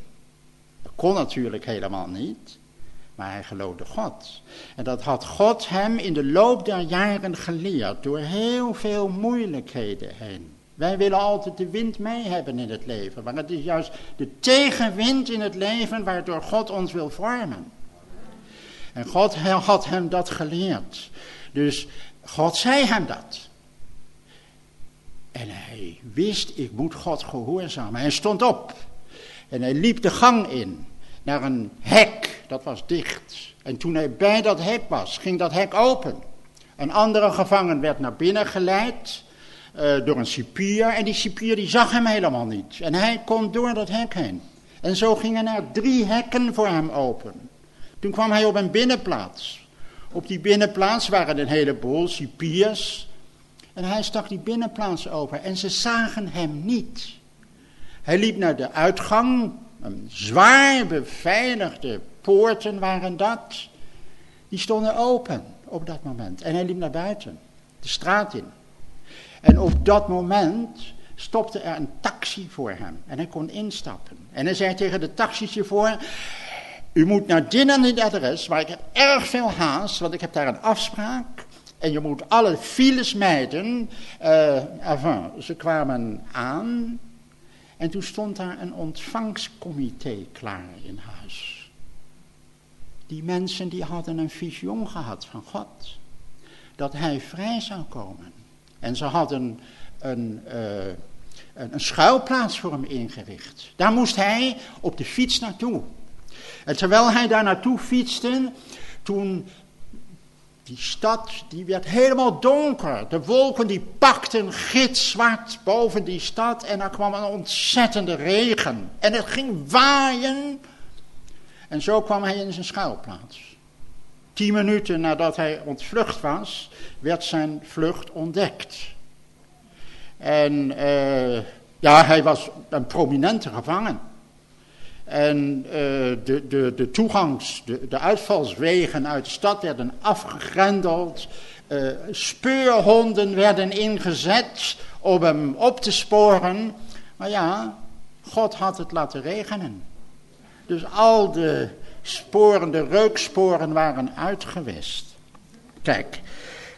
Kon natuurlijk helemaal niet, maar hij geloofde God. En dat had God hem in de loop der jaren geleerd, door heel veel moeilijkheden heen. Wij willen altijd de wind mee hebben in het leven. Maar het is juist de tegenwind in het leven waardoor God ons wil vormen. En God had hem dat geleerd. Dus God zei hem dat. En hij wist, ik moet God gehoorzamen. Hij stond op. En hij liep de gang in. Naar een hek, dat was dicht. En toen hij bij dat hek was, ging dat hek open. Een andere gevangen werd naar binnen geleid. Eh, door een cipier. En die cipier die zag hem helemaal niet. En hij kon door dat hek heen. En zo gingen er drie hekken voor hem open. Toen kwam hij op een binnenplaats. Op die binnenplaats waren een heleboel cipiers. En hij stak die binnenplaats open en ze zagen hem niet. Hij liep naar de uitgang. Een zwaar beveiligde poorten waren dat. Die stonden open op dat moment. En hij liep naar buiten, de straat in. En op dat moment stopte er een taxi voor hem. En hij kon instappen. En hij zei tegen de taxichauffeur... U moet naar dit en dit adres, maar ik heb erg veel haast, want ik heb daar een afspraak. En je moet alle files mijden. Uh, enfin, ze kwamen aan. En toen stond daar een ontvangstcomité klaar in huis. Die mensen die hadden een visioen gehad van God. Dat hij vrij zou komen. En ze hadden een, uh, een, een schuilplaats voor hem ingericht. Daar moest hij op de fiets naartoe. En terwijl hij daar naartoe fietste, toen die stad, die werd helemaal donker. De wolken die pakten gitzwart boven die stad en er kwam een ontzettende regen. En het ging waaien. En zo kwam hij in zijn schuilplaats. Tien minuten nadat hij ontvlucht was, werd zijn vlucht ontdekt. En uh, ja, hij was een prominente gevangen. En uh, de, de, de toegangs, de, de uitvalswegen uit de stad werden afgegrendeld. uh, speurhonden werden ingezet om hem op te sporen. Maar ja, God had het laten regenen. Dus al de sporen, de reuksporen waren uitgewist. Kijk,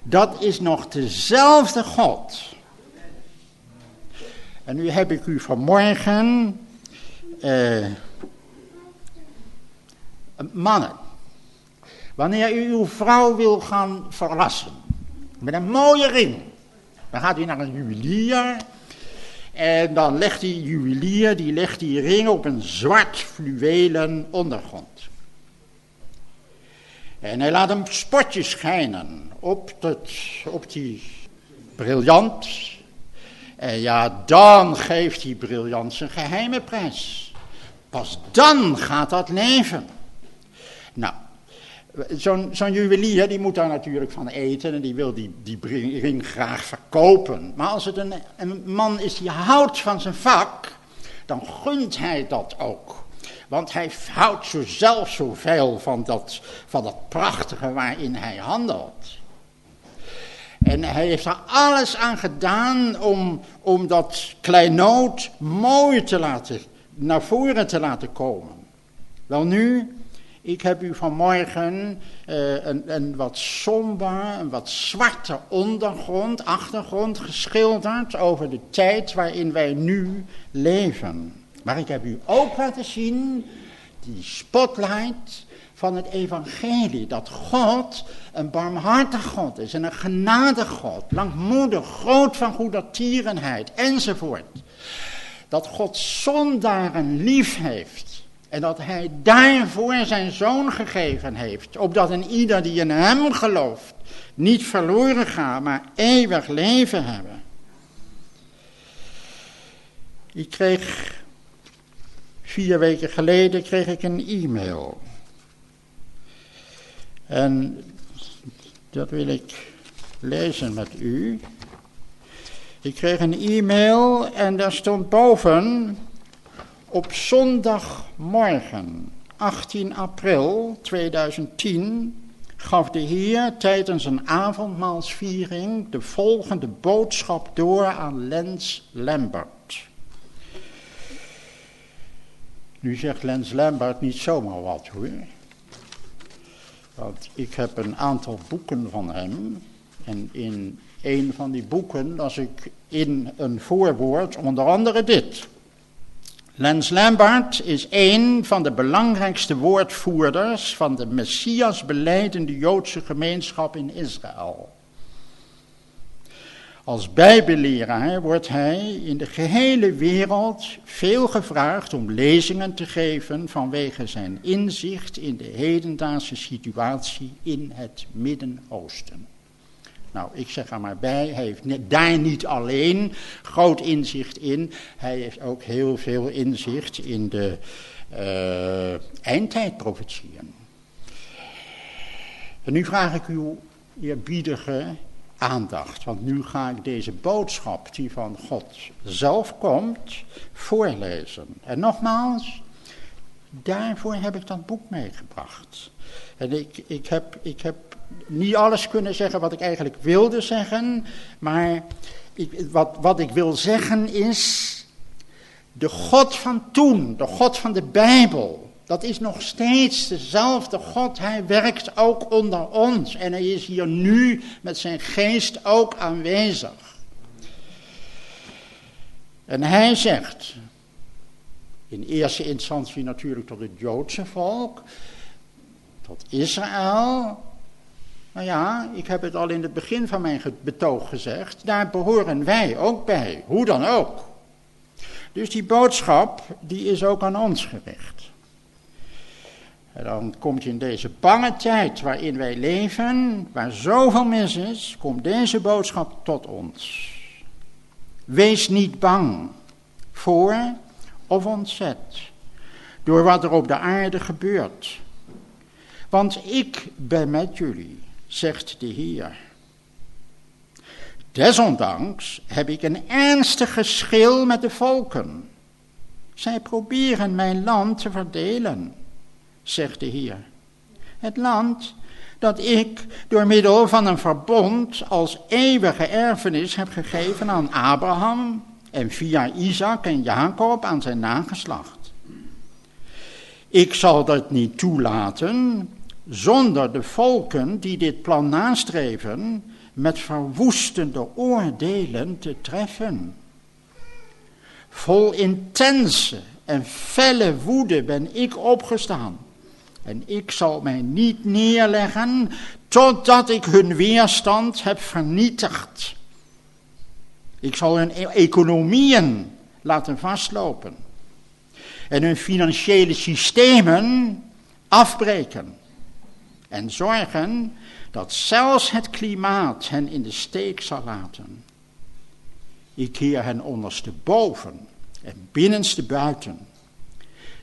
dat is nog dezelfde God. En nu heb ik u vanmorgen uh, mannen. Wanneer u uw vrouw wil gaan verrassen met een mooie ring, dan gaat u naar een juwelier en dan legt die juwelier die, legt die ring op een zwart fluwelen ondergrond. En hij laat een spotje schijnen op, dat, op die briljant. En ja, dan geeft die briljant zijn geheime prijs. Pas dan gaat dat leven. Nou, zo'n zo'n juwelier die moet daar natuurlijk van eten en die wil die, die ring graag verkopen. Maar als het een, man is die houdt van zijn vak, dan gunt hij dat ook. Want hij houdt zo zelf zoveel van dat, van dat prachtige waarin hij handelt. En hij heeft er alles aan gedaan om, om dat kleinood mooi te laten, naar voren te laten komen. Wel nu, ik heb u vanmorgen uh, een, een wat somber, een wat zwarte ondergrond, achtergrond geschilderd over de tijd waarin wij nu leven. Maar ik heb u ook laten zien die spotlight van het evangelie. Dat God een barmhartig God is en een genadig God. Langmoedig, groot van goedertierenheid enzovoort. Dat God zondaren lief heeft. En dat hij daarvoor zijn zoon gegeven heeft. Opdat een ieder die in hem gelooft niet verloren gaat, maar eeuwig leven hebben. Ik kreeg vier weken geleden kreeg ik een e-mail. En dat wil ik lezen met u. Ik kreeg een e-mail en daar stond boven op zondagmorgen 18 april 2010 gaf de Heer tijdens een avondmaalsviering de volgende boodschap door aan Lens Lambert. Nu zegt Lens Lambert niet zomaar wat hoor. Want ik heb een aantal boeken van hem. En in een van die boeken las ik in een voorwoord onder andere dit. Lens Lambert is een van de belangrijkste woordvoerders van de Messias beleidende Joodse gemeenschap in Israël. Als bijbelleraar wordt hij in de gehele wereld veel gevraagd om lezingen te geven vanwege zijn inzicht in de hedendaagse situatie in het Midden-Oosten. Nou, ik zeg er maar bij, hij heeft daar niet alleen groot inzicht in, hij heeft ook heel veel inzicht in de uh. En nu vraag ik u, eerbiedige aandacht. Want nu ga ik deze boodschap die van God zelf komt voorlezen. En nogmaals, daarvoor heb ik dat boek meegebracht. En ik, ik, heb, ik heb niet alles kunnen zeggen wat ik eigenlijk wilde zeggen. Maar ik, wat, wat ik wil zeggen is. De God van toen, de God van de Bijbel, dat is nog steeds dezelfde God. Hij werkt ook onder ons. En hij is hier nu met zijn geest ook aanwezig. En hij zegt, in eerste instantie natuurlijk tot het Joodse volk, tot Israël. Nou ja, ik heb het al in het begin van mijn betoog gezegd, daar behoren wij ook bij, hoe dan ook. Dus die boodschap, die is ook aan ons gericht. En dan komt in deze bange tijd waarin wij leven, waar zoveel mis is, komt deze boodschap tot ons. Wees niet bang voor of ontzet door wat er op de aarde gebeurt. Want ik ben met jullie, zegt de Heer. Desondanks heb ik een ernstig geschil met de volken. Zij proberen mijn land te verdelen zegt de Heer. Het land dat ik door middel van een verbond als eeuwige erfenis heb gegeven aan Abraham en via Isaac en Jacob aan zijn nageslacht. Ik zal dat niet toelaten zonder de volken die dit plan nastreven met verwoestende oordelen te treffen. Vol intense en felle woede ben ik opgestaan. En ik zal mij niet neerleggen totdat ik hun weerstand heb vernietigd. Ik zal hun e- economieën laten vastlopen. En hun financiële systemen afbreken. En zorgen dat zelfs het klimaat hen in de steek zal laten. Ik keer hen ondersteboven en binnenste buiten.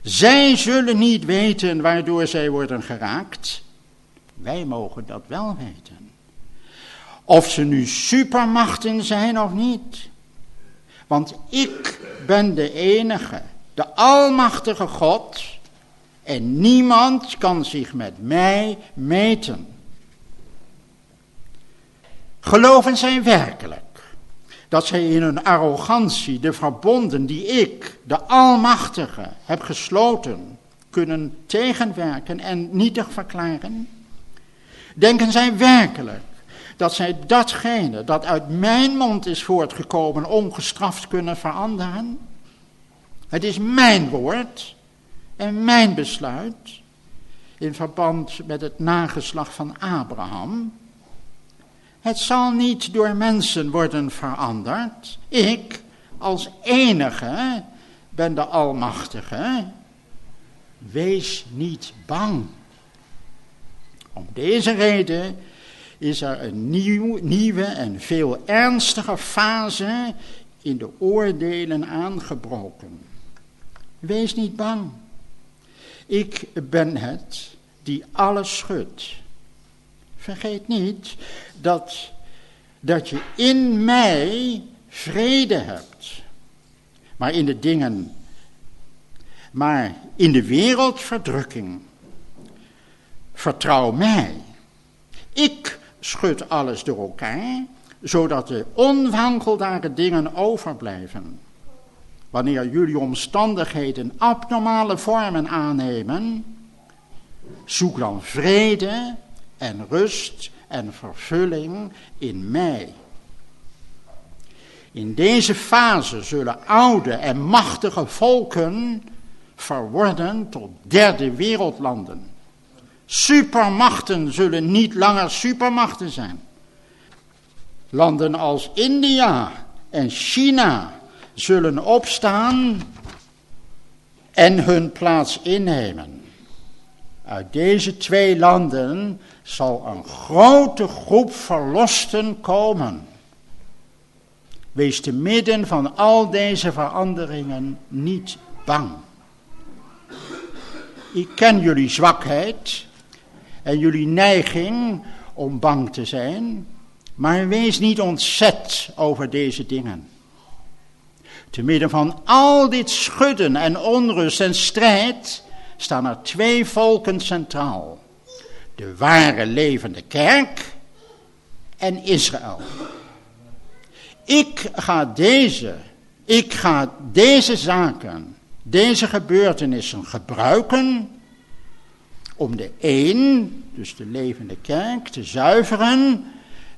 Zij zullen niet weten waardoor zij worden geraakt. Wij mogen dat wel weten. Of ze nu supermachten zijn of niet. Want ik ben de enige, de almachtige God. En niemand kan zich met mij meten. Geloven zij werkelijk dat zij in hun arrogantie de verbonden die ik, de Almachtige, heb gesloten, kunnen tegenwerken en nietig verklaren? Denken zij werkelijk dat zij datgene dat uit mijn mond is voortgekomen ongestraft kunnen veranderen? Het is mijn woord en mijn besluit in verband met het nageslag van Abraham het zal niet door mensen worden veranderd. Ik, als enige, ben de Almachtige. Wees niet bang. Om deze reden is er een nieuw, nieuwe en veel ernstiger fase in de oordelen aangebroken. Wees niet bang. Ik ben het die alles schudt. Vergeet niet dat, dat je in mij vrede hebt. Maar in de dingen, maar in de wereld verdrukking. Vertrouw mij. Ik schud alles door elkaar, zodat de onwankelbare dingen overblijven. Wanneer jullie omstandigheden abnormale vormen aannemen, zoek dan vrede en rust en vervulling in mij. In deze fase zullen oude en machtige volken verworden tot derde wereldlanden. Supermachten zullen niet langer supermachten zijn. Landen als India en China zullen opstaan en hun plaats innemen. Uit deze twee landen zal een grote groep verlosten komen. Wees te midden van al deze veranderingen niet bang. Ik ken jullie zwakheid en jullie neiging om bang te zijn, maar wees niet ontzet over deze dingen. Te midden van al dit schudden en onrust en strijd staan er twee volken centraal de ware levende kerk en Israël. Ik ga deze, ik ga deze zaken, deze gebeurtenissen gebruiken om de een, dus de levende kerk, te zuiveren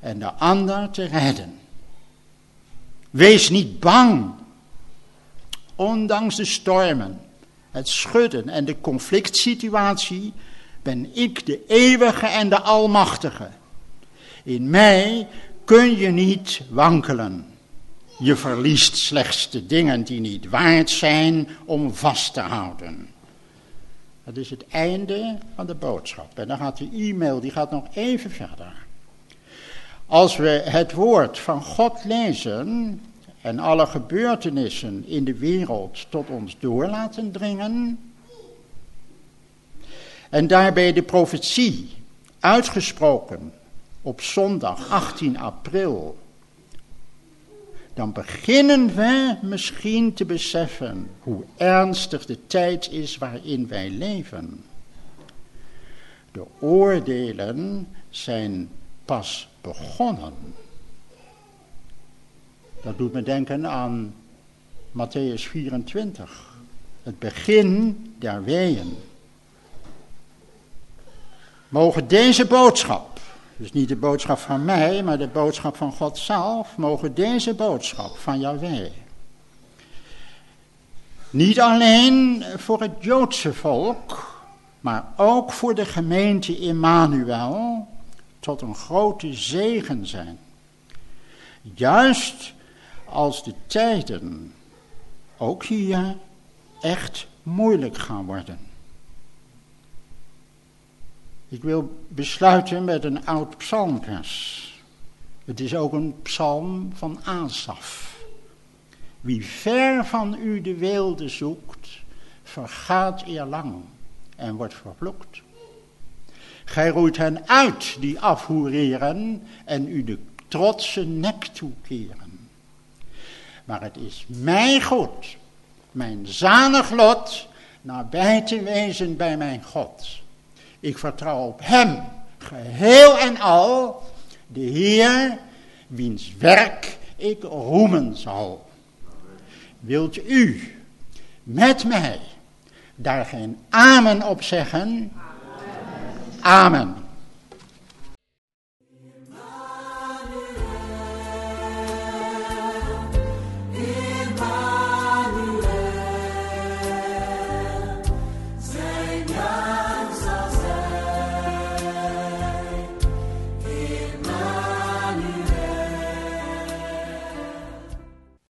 en de ander te redden. Wees niet bang, ondanks de stormen, het schudden en de conflict situatie ben ik de eeuwige en de almachtige. In mij kun je niet wankelen. Je verliest slechts de dingen die niet waard zijn om vast te houden. Dat is het einde van de boodschap. En dan gaat de e-mail, die gaat nog even verder. Als we het woord van God lezen en alle gebeurtenissen in de wereld tot ons door laten dringen, en daarbij de profetie, uitgesproken op zondag 18 april, dan beginnen we misschien te beseffen hoe ernstig de tijd is waarin wij leven. De oordelen zijn pas begonnen. Dat doet me denken aan Matthäus 24. Het begin der weeën. Mogen deze boodschap, dus niet de boodschap van mij, maar de boodschap van God zelf, mogen deze boodschap van Yahweh niet alleen voor het Joodse volk, maar ook voor de gemeente Immanuel tot een grote zegen zijn. Juist als de tijden ook hier echt moeilijk gaan worden. Ik wil besluiten met een oud psalmvers. Het is ook een psalm van Asaf. Wie ver van u de weelde zoekt, vergaat eerlang en wordt vervloekt. Gij roeit hen uit die afhoereren en u de trotse nek toekeren. Maar het is mij goed, mijn zanig lot, nabij te wezen bij mijn God. Ik vertrouw op hem, geheel en al, de Heer, wiens werk ik roemen zal. Wilt u met mij daar geen amen op zeggen? Amen.